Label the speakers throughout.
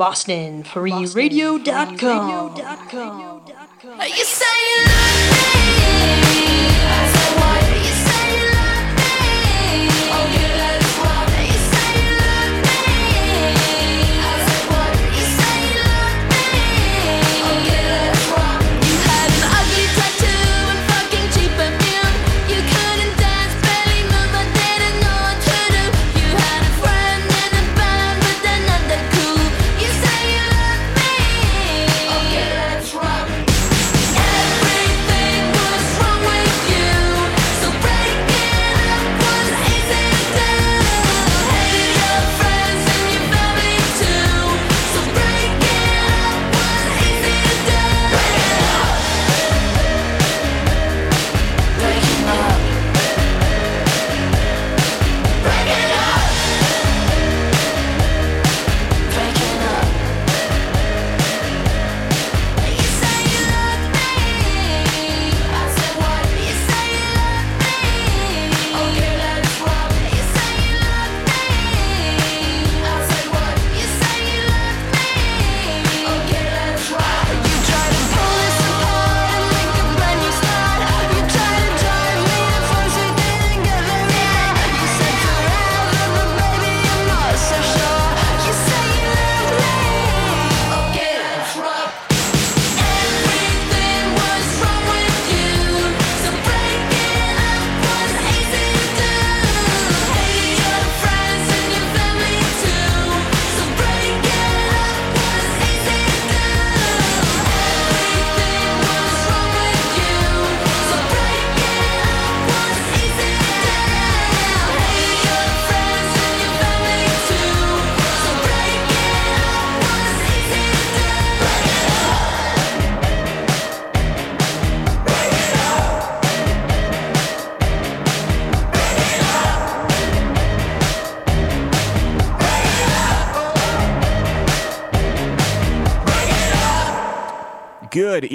Speaker 1: BostonFreeRadio.com.
Speaker 2: You say you love me.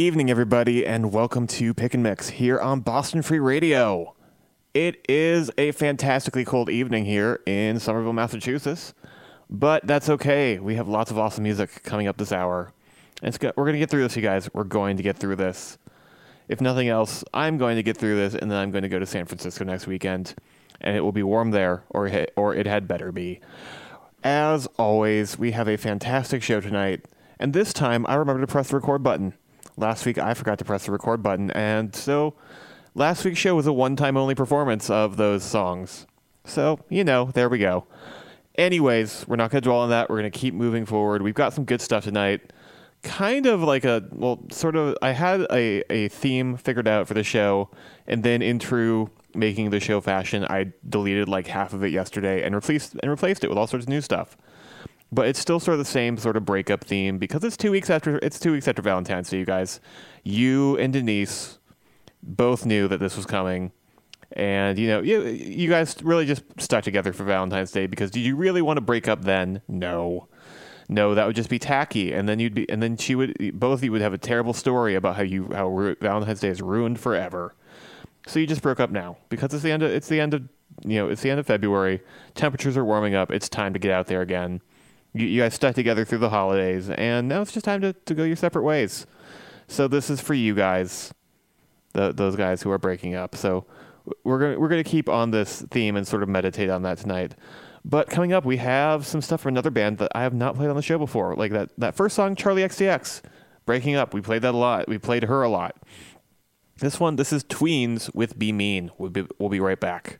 Speaker 3: Evening, everybody, and welcome to Pick and Mix here on Boston Free Radio. It is a fantastically cold evening here in Somerville, Massachusetts, but that's okay. We have lots of awesome music coming up this hour. And we're going to get through this, you guys. We're going to get through this. If nothing else, I'm going to get through this, and then I'm going to go to San Francisco next weekend, and it will be warm there, or it, or it had better be. As always, we have a fantastic show tonight, and this time I remember to press the record button. Last week I forgot to press the record button, and so last week's show was a one time only performance of those songs. So, you know, there we go. Anyways, we're not going to dwell on that. We're going to keep moving forward. We've got some good stuff tonight. Kind of like a, well, sort of, I had a, a theme figured out for the show, and then in true making the show fashion, I deleted like half of it yesterday and replaced and replaced it with all sorts of new stuff but it's still sort of the same sort of breakup theme because it's two weeks after it's two weeks after Valentine's Day. You guys, you and Denise both knew that this was coming, and you know you you guys really just stuck together for Valentine's Day because did you really want to break up then? No. No, that would just be tacky, and then you'd be, and then she would, both of you would have a terrible story about how you, how ru- Valentine's Day is ruined forever. So you just broke up now because it's the end of, it's the end of, you know, it's the end of February. Temperatures are warming up. It's time to get out there again you, you guys stuck together through the holidays, and now it's just time to, to go your separate ways. So this is for you guys, the, those guys who are breaking up. So we're gonna we're gonna keep on this theme and sort of meditate on that tonight. But coming up, we have some stuff for another band that I have not played on the show before, like that that first song, Charli XCX, breaking up. We played that a lot. We played her a lot. This one, this is Tweens with Be Mean. We'll be, we'll be right back.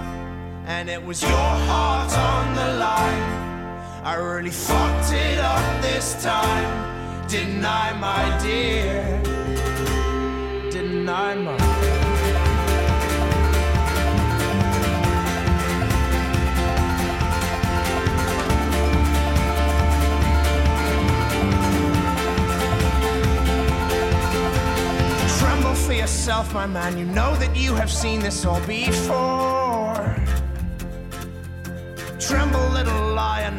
Speaker 4: And it was your heart on the line. I really fucked it up this time. Didn't I, my dear? Didn't I, my yourself, my man. You know that you have seen this all before.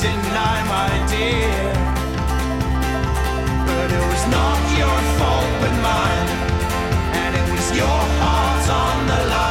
Speaker 4: Didn't my dear? But it was not your fault but mine And it was your heart on the line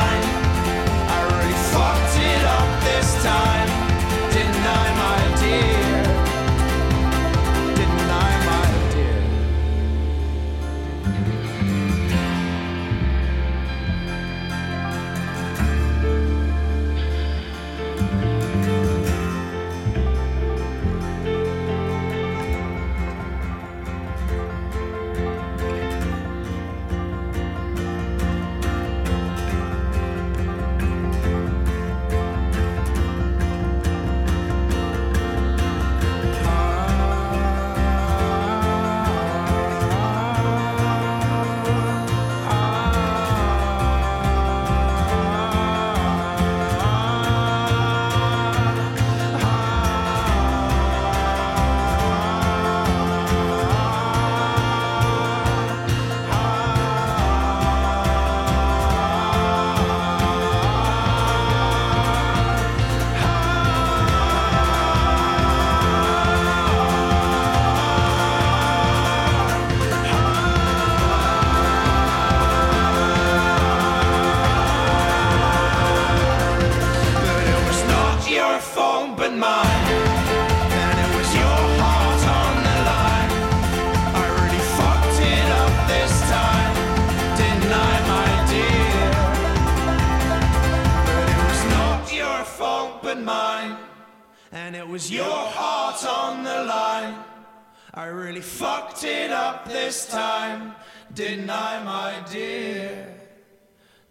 Speaker 4: time. My dear?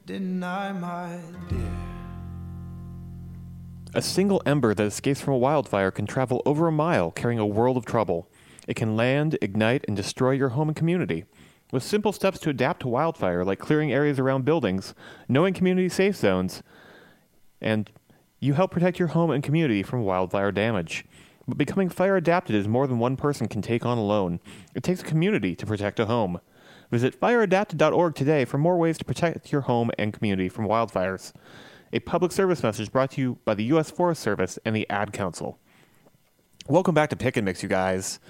Speaker 4: Didn't my dear?
Speaker 3: A single ember that escapes from a wildfire can travel over a mile, carrying a world of trouble. It can land, ignite, and destroy your home and community. With simple steps to adapt to wildfire, like clearing areas around buildings, knowing community safe zones, and you help protect your home and community from wildfire damage. But becoming fire adapted is more than one person can take on alone. It takes a community to protect a home. Visit fireadapt.org today for more ways to protect your home and community from wildfires. A public service message brought to you by the U.S. Forest Service and the Ad Council. Welcome back to Pick and Mix, you guys.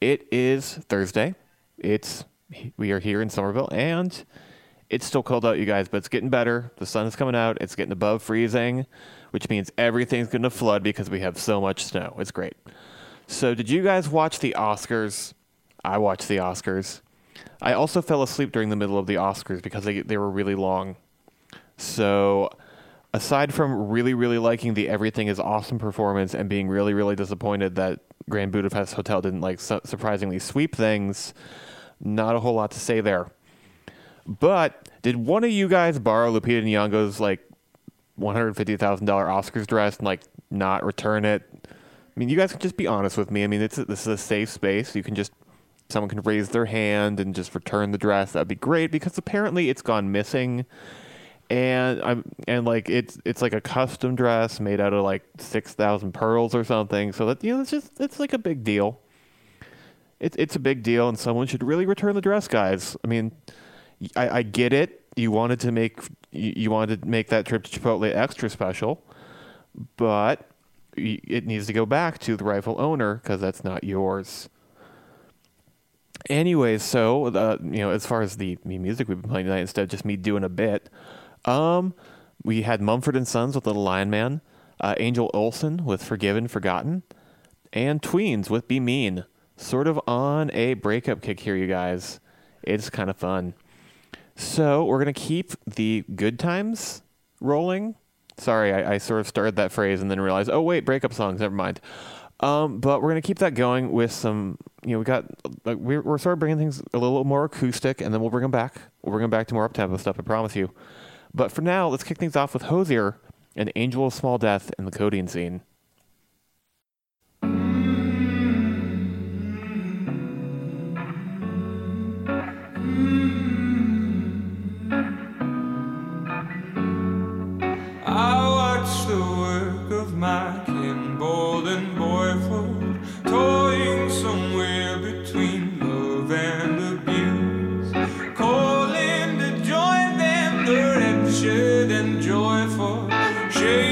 Speaker 3: It is Thursday. It's we are here in Somerville, and it's still cold out, you guys, but it's getting better. The sun is coming out. It's getting above freezing, which means everything's going to flood because we have so much snow. It's great. So, did you guys watch the Oscars? I watched the Oscars. I also fell asleep during the middle of the Oscars because they they were really long. So, aside from really, really liking the Everything is Awesome performance and being really, really disappointed that Grand Budapest Hotel didn't like su- surprisingly sweep things, not a whole lot to say there. But did one of you guys borrow Lupita Nyong'o's like one hundred fifty thousand dollar Oscars dress and like not return it? I mean, you guys can just be honest with me. I mean, it's this is a safe space. You can just someone can raise their hand and just return the dress. That'd be great because apparently it's gone missing and I'm and like it's it's like a custom dress made out of like six thousand pearls or something. So that you know, it's just it's like a big deal. It's it's a big deal, and someone should really return the dress, guys. I mean, I, I get it. You wanted to make you, you wanted to make that trip to Chipotle extra special, but it needs to go back to the rightful owner because that's not yours. Anyways, so uh, you know, as far as the, the music we've been playing tonight, instead of just me doing a bit, um, we had Mumford and Sons with Little Lion Man, uh, Angel Olsen with Forgiven, Forgotten, and Tweens with Be Mean. Sort of on a breakup kick here, you guys. It's kind of fun. So we're gonna keep the good times rolling. Sorry, I, I sort of started that phrase and then realized, oh wait, breakup songs. Never mind. Um, but we're gonna keep that going with some. You know, we got like we're we're sort of bringing things a little more acoustic, and then we'll bring them back. We'll bring them back to more up tempo stuff. I promise you. But for now, let's kick things off with Hozier and Angel of Small Death in the codeine scene.
Speaker 5: Joyful,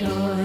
Speaker 6: joy.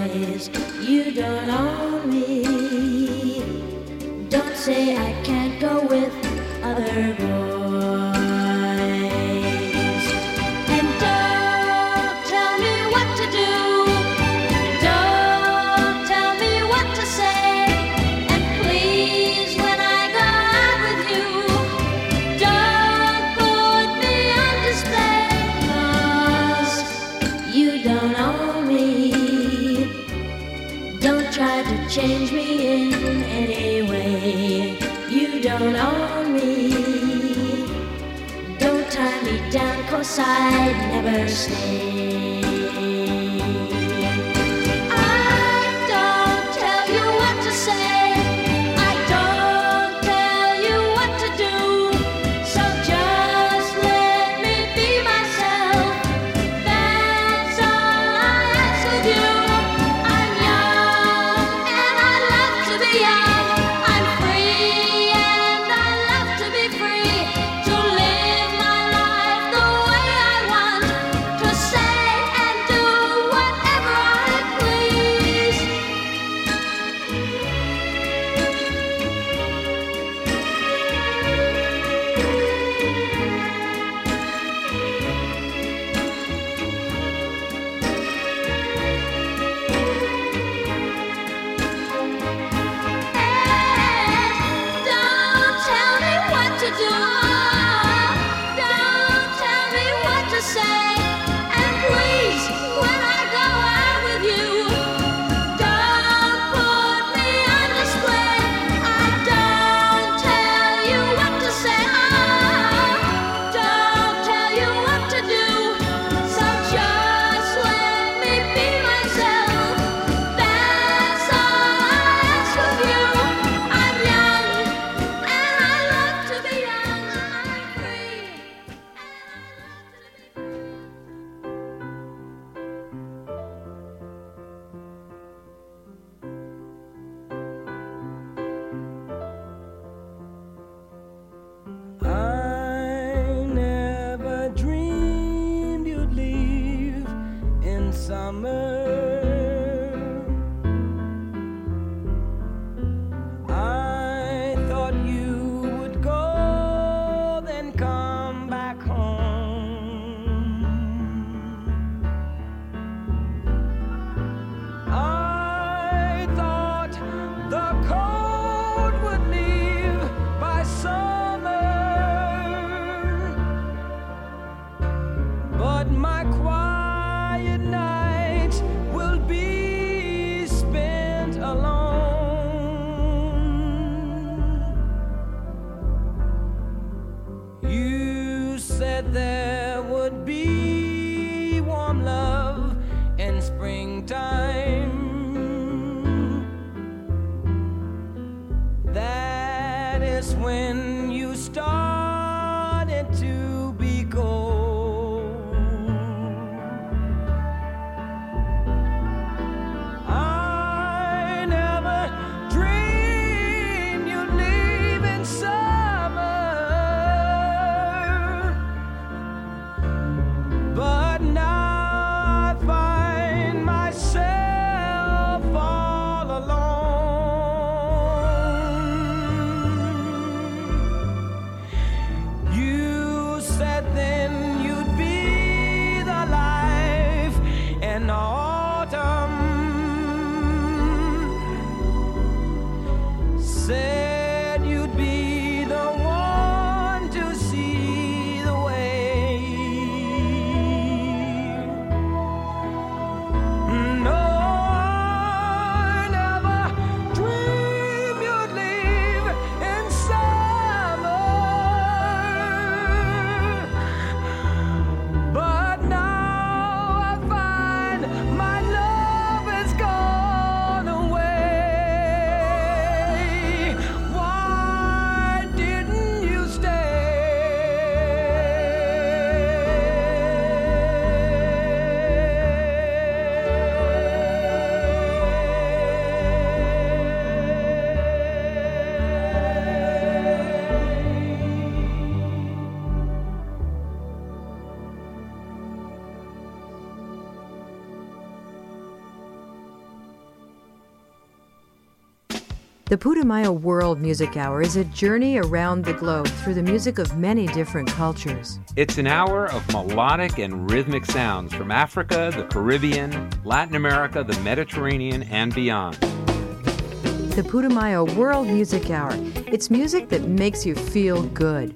Speaker 6: The
Speaker 7: Putumayo World Music Hour is a journey around the globe through the music of many different cultures.
Speaker 8: It's an hour of melodic and rhythmic sounds from Africa, the Caribbean, Latin America, the Mediterranean, and beyond.
Speaker 7: The Putumayo World Music Hour. It's music that makes you feel good.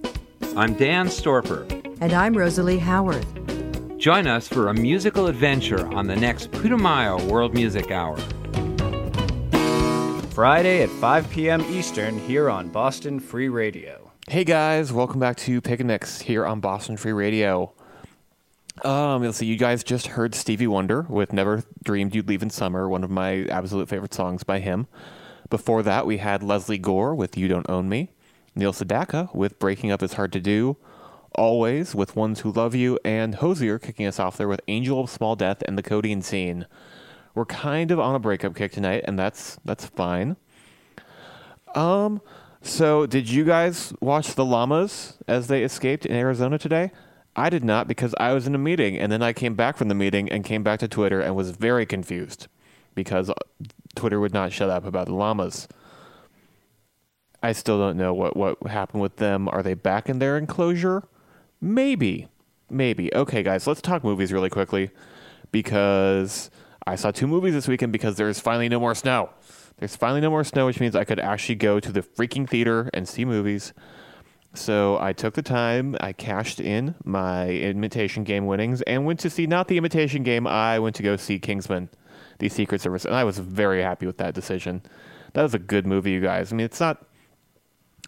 Speaker 8: I'm Dan Storper.
Speaker 7: And I'm Rosalie Howarth.
Speaker 8: Join us for a musical adventure on the next Putumayo World Music Hour.
Speaker 9: Friday at 5 p.m. Eastern here on Boston Free Radio.
Speaker 3: Hey guys, welcome back to Pick and Mix here on Boston Free Radio. Um, let's see, you guys just heard Stevie Wonder with Never Dreamed You'd Leave in Summer, one of my absolute favorite songs by him. Before that, we had Lesley Gore with You Don't Own Me, Neil Sedaka with Breaking Up Is Hard to Do, Alvvays with Ones Who Love You, and Hozier kicking us off there with Angel of Small Death and the Codeine Scene. We're kind of on a breakup kick tonight, and that's that's fine. Um, so did you guys watch the llamas as they escaped in Arizona today? I did not because I was in a meeting, and then I came back from the meeting and came back to Twitter and was very confused because Twitter would not shut up about the llamas. I still don't know what what happened with them. Are they back in their enclosure? Maybe, maybe. Okay, guys, let's talk movies really quickly because I saw two movies this weekend because there's finally no more snow. There's finally no more snow, which means I could actually go to the freaking theater and see movies. So I took the time, I cashed in my imitation game winnings, and went to see not the imitation game, I went to go see Kingsman, the Secret Service, and I was very happy with that decision. That was a good movie, you guys. I mean, it's not.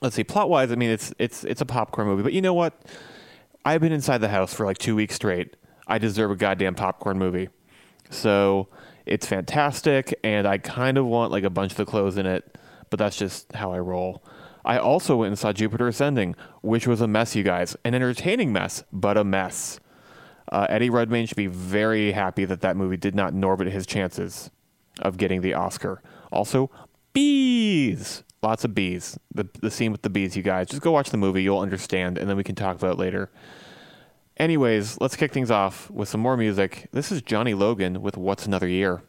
Speaker 3: Let's see, plot wise, I mean, it's it's it's a popcorn movie, but you know what? I've been inside the house for like two weeks straight. I deserve a goddamn popcorn movie. So it's fantastic, and I kind of want like a bunch of the clothes in it, but that's just how I roll. I also went and saw Jupiter Ascending, which was a mess, you guys. An entertaining mess, but a mess. Uh, Eddie Redmayne should be very happy that that movie did not Norbit his chances of getting the Oscar. Also, bees. Lots of bees. The, the scene with the bees, you guys. Just go watch the movie. You'll understand, and then we can talk about it later. Anyways, let's kick things off with some more music. This is Johnny Logan with What's Another Year.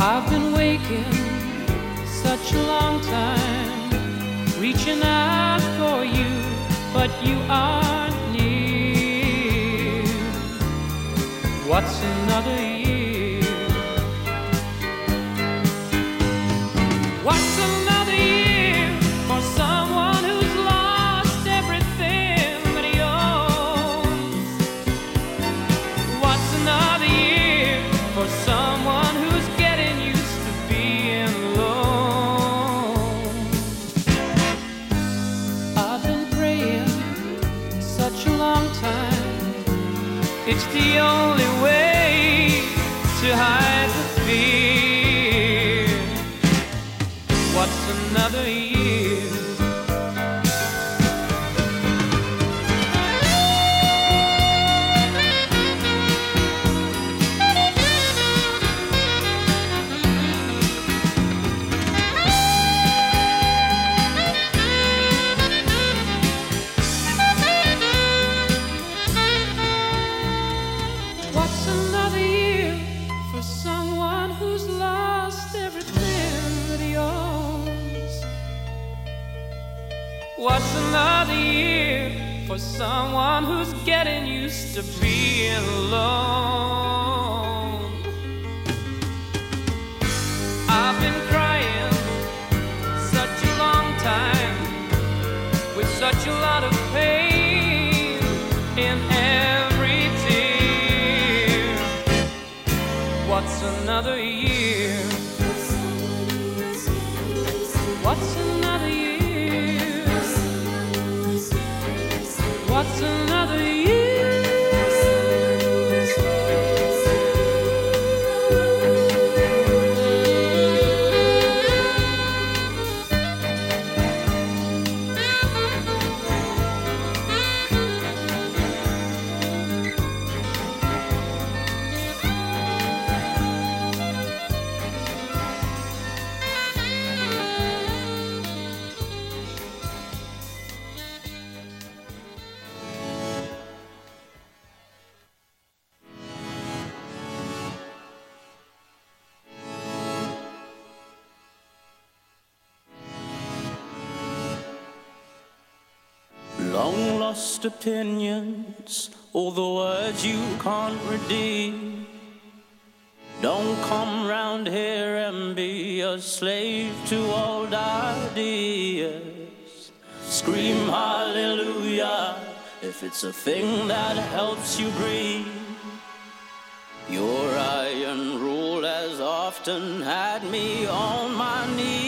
Speaker 10: I've been waking such a long time, reaching out for you, but you aren't near. What's another It's the only long
Speaker 11: lost opinions, all the words you can't redeem. Don't come round here and be a slave to old ideas. Scream hallelujah if it's a thing that helps you breathe. Your iron rule has often had me on my knees.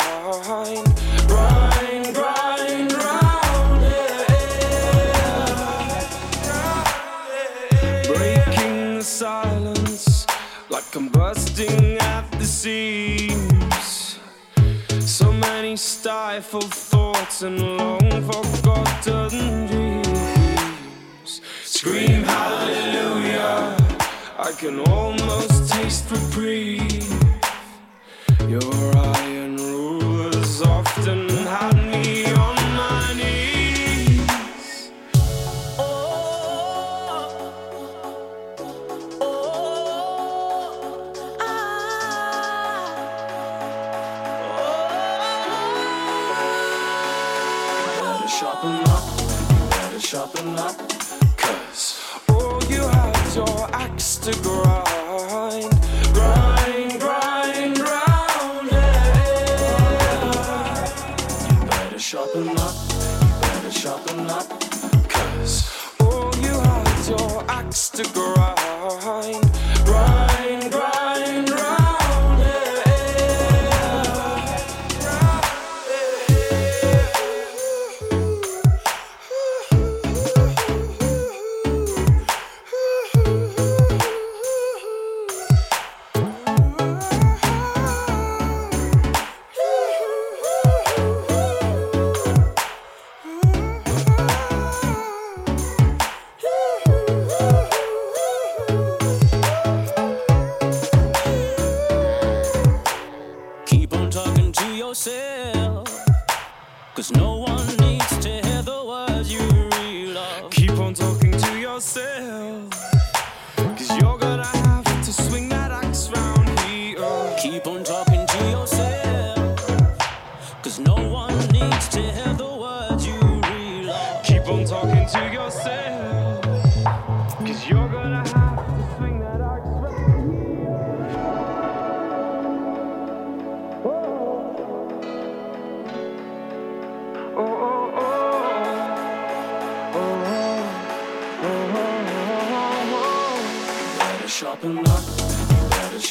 Speaker 12: combusting at the seams. So many stifled thoughts and long forgotten dreams. Scream hallelujah, I can almost taste reprieve.
Speaker 5: You're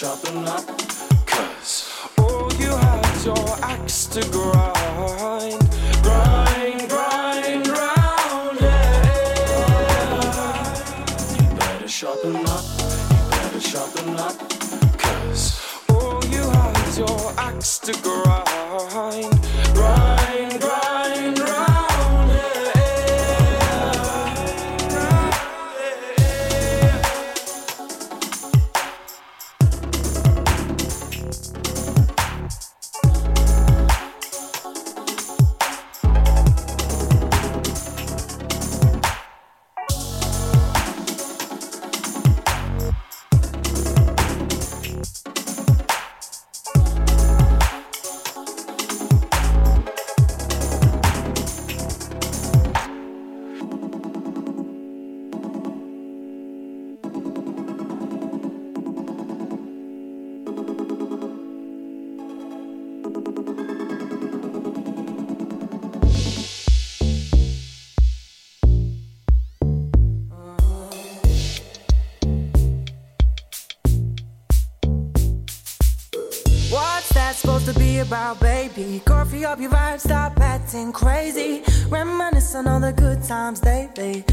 Speaker 12: sharpen up.
Speaker 5: Cause all you have is your axe to grind.
Speaker 13: happy. Coffee up your vibe, stop acting crazy. Reminiscing all the good times
Speaker 3: lately.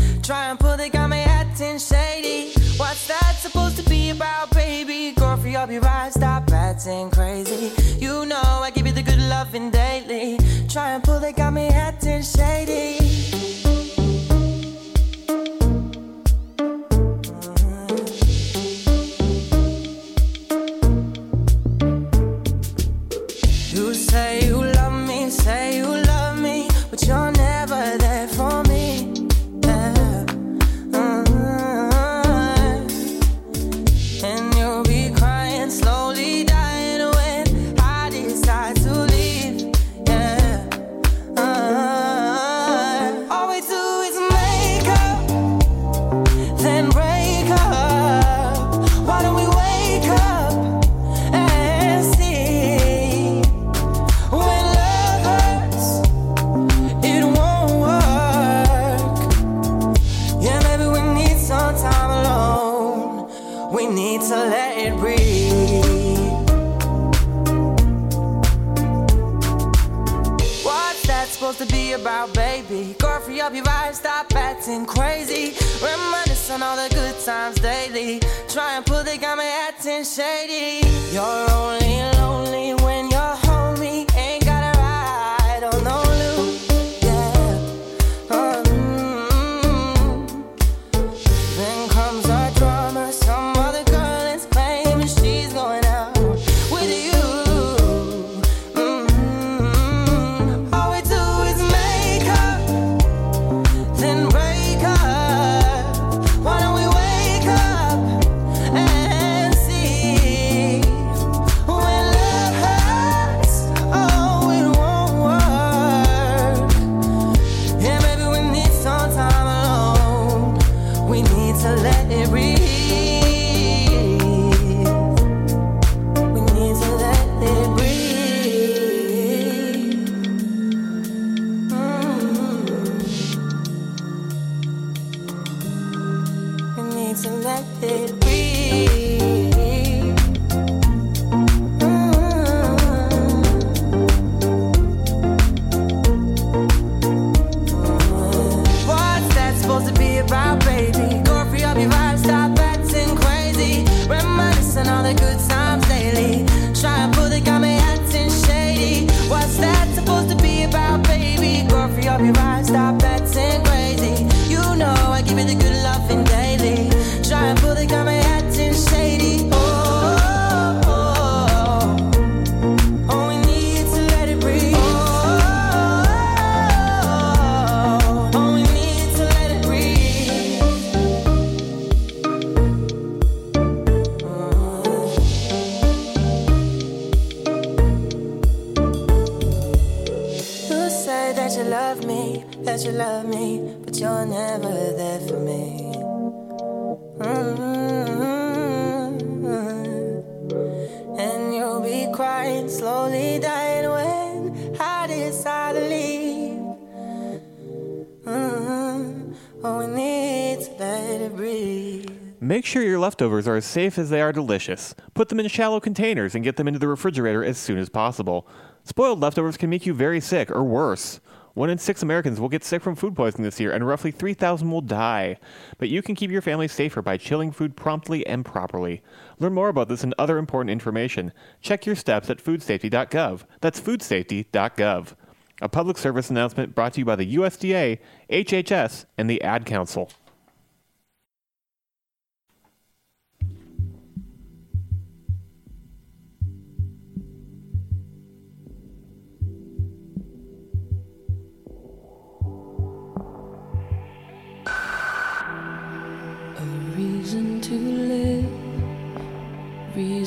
Speaker 3: Are as safe as they are delicious. Put them in shallow containers and get them into the refrigerator as soon as possible. Spoiled leftovers can make you very sick, or worse. One in six Americans will get sick from food poisoning this year, and roughly 3,000 will die. But you can keep your family safer by chilling food promptly and properly. Learn more about this and other important information. Check your steps at foodsafety.gov. That's foodsafety.gov. A public service announcement brought to you by the USDA, HHS, and the Ad Council.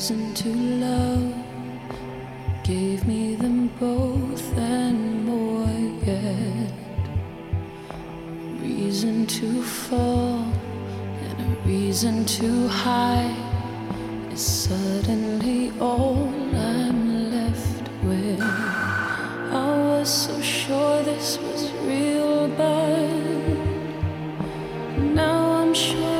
Speaker 14: Reason to love. Gave me them both and more yet. Reason to fall and a reason to hide is suddenly all I'm left with. I was so sure this was real, but now I'm sure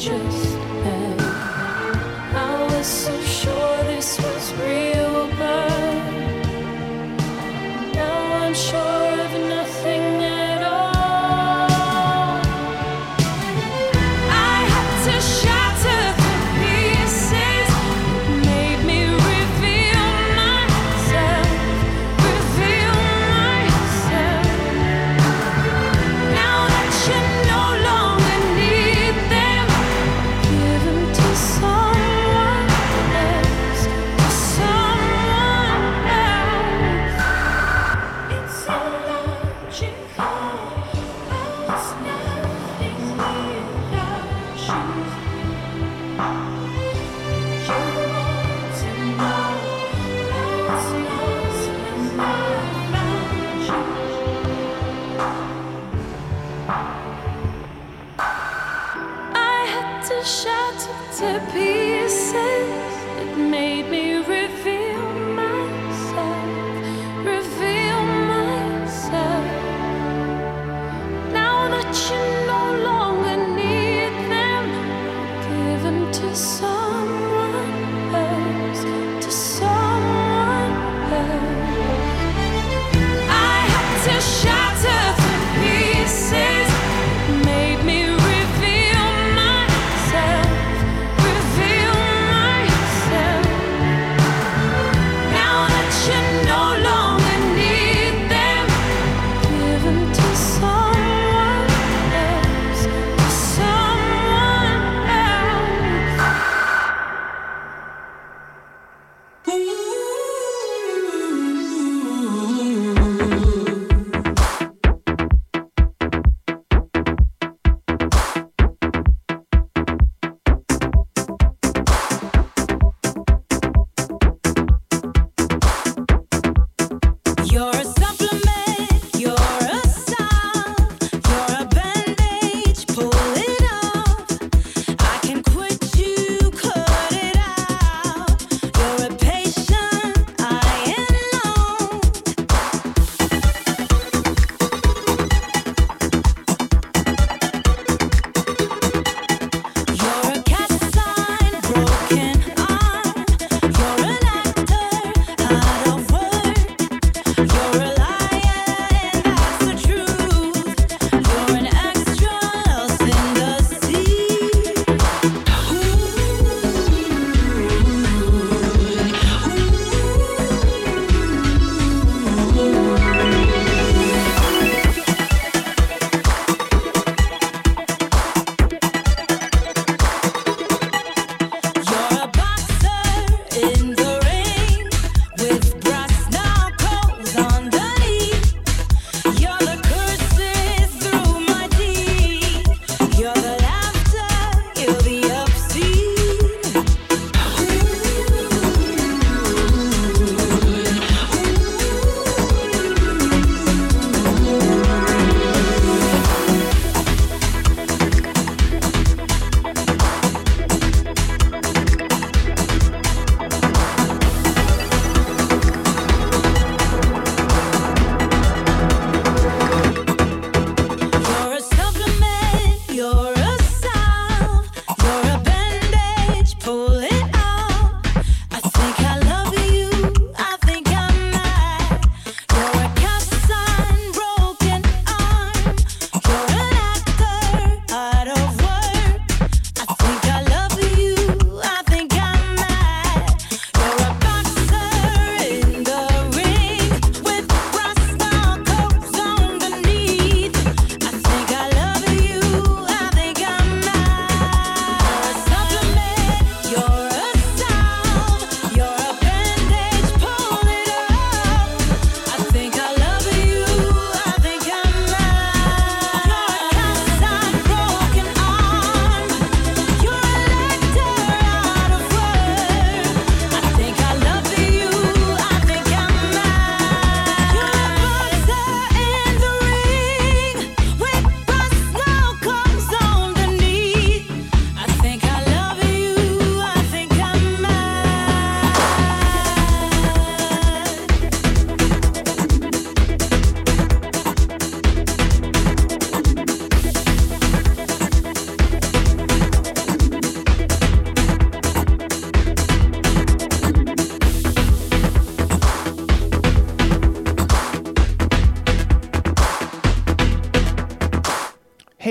Speaker 14: just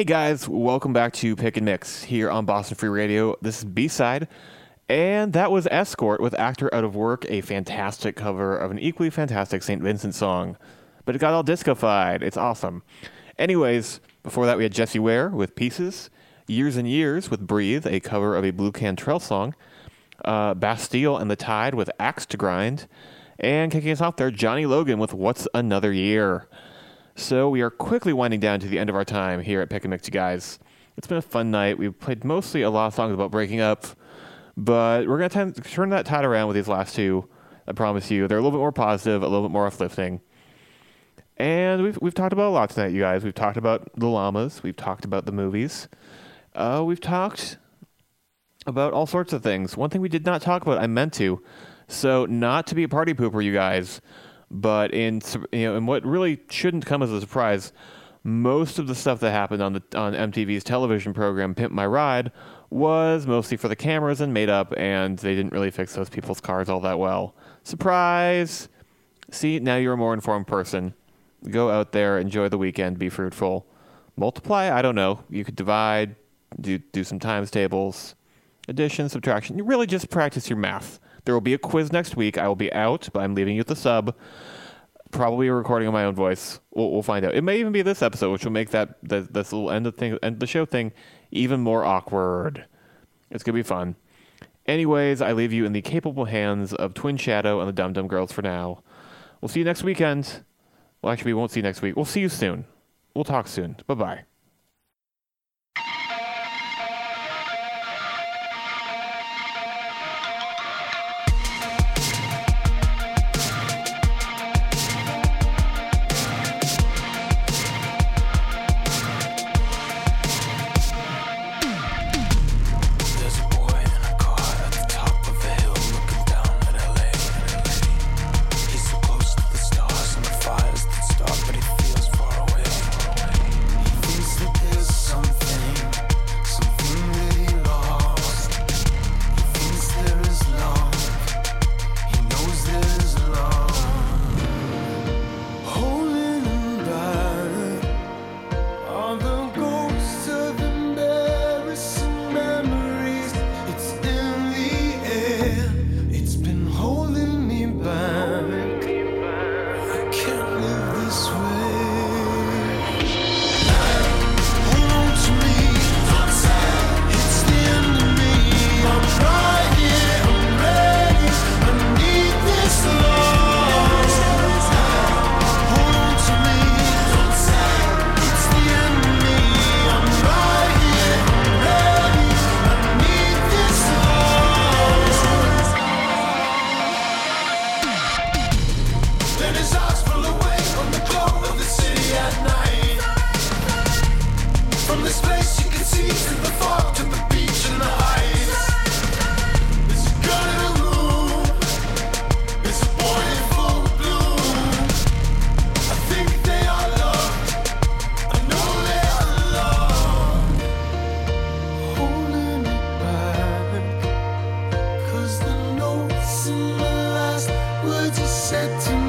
Speaker 3: guys, welcome back to Pick and Mix here on Boston Free Radio. This is B side, and that was Escort with Actor Out of Work, a fantastic cover of an equally fantastic St. Vincent song. But it got all discofied. It's awesome. Anyways, before that we had Jessie Ware with Pieces, Years and Years with Breathe, a cover of a Blu Cantrell song, uh, Bastille and the Tide with Axe to Grind, and kicking us off there, Johnny Logan with What's Another Year. So we are quickly winding down to the end of our time here at Pick and Mix, you guys. It's been a fun night. We've played mostly a lot of songs about breaking up, but we're going to turn that tide around with these last two. I promise you. They're a little bit more positive, a little bit more uplifting. And we've, we've talked about a lot tonight, you guys. We've talked about the llamas. We've talked about the movies. Uh, we've talked about all sorts of things. One thing we did not talk about, I meant to. So, not to be a party pooper, you guys, but in you know, in what really shouldn't come as a surprise, most of the stuff that happened on the on MTV's television program Pimp My Ride was mostly for the cameras and made up, and they didn't really fix those people's cars all that well. Surprise! See, now you're a more informed person. Go out there, enjoy the weekend, be fruitful. Multiply? I don't know. You could divide, do do some times tables, addition, subtraction. You really just practice your math. There will be a quiz next week. I will be out, but I'm leaving you with the sub. Probably a recording of my own voice. We'll, we'll find out. It may even be this episode, which will make that the, this little end of thing, end the show thing, even more awkward. It's gonna be fun. Anyways, I leave you in the capable hands of Twin Shadow and the Dum Dum Girls for now. We'll see you next weekend. Well, actually, we won't see you next week. We'll see you soon. We'll talk soon. Bye bye. words you said to me.